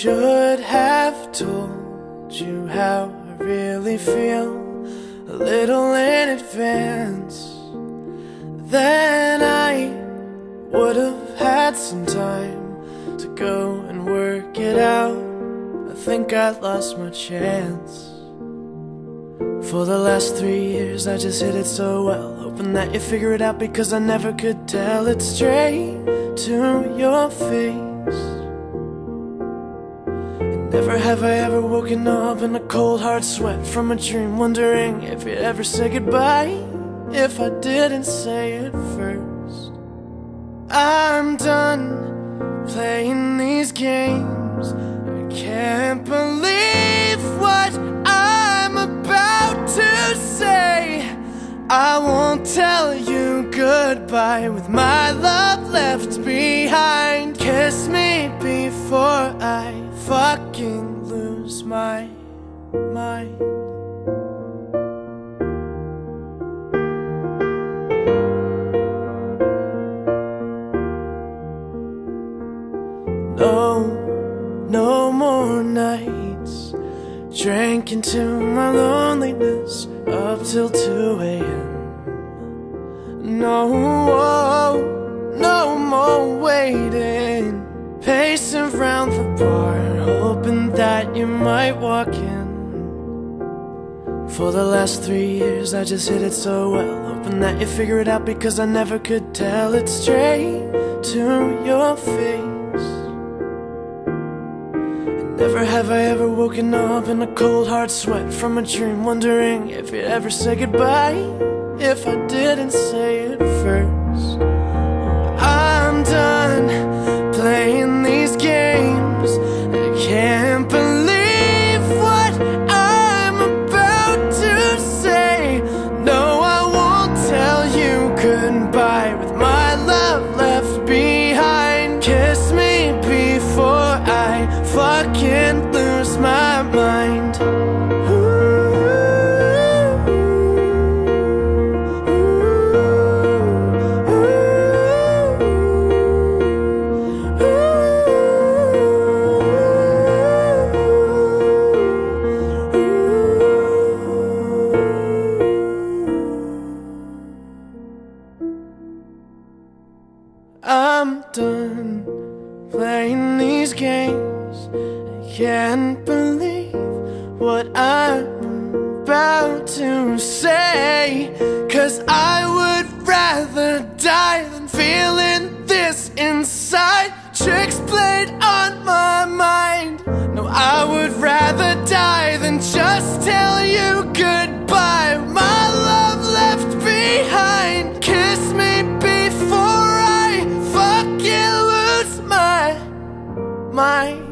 Should have told you how I really feel a little in advance. Then I would have had some time to go and work it out. I think I lost my chance. For the last three years, I just hit it so well. Hoping that you figure it out because I never could tell it straight to your face. Never have I ever woken up in a cold hard sweat from a dream, wondering if you'd ever say goodbye. If I didn't say it first, I'm done playing these games. I can't believe what I'm about to say. I won't tell you goodbye with my love left behind. Kiss me my mind. No, no more nights Drank into my loneliness up till 2 a.m. No, no more waiting Pacing round the bar that you might walk in. For the last three years I just hit it so well. Hoping that you figure it out because I never could tell. It straight to your face. And Never have I ever woken up in a cold hard sweat from a dream Wondering if you'd ever say goodbye If I didn't say it first you goodbye With my love left behind. Kiss me before I fucking lose my mind Done playing these games. I can't believe what I'm about to say. Cause I mine.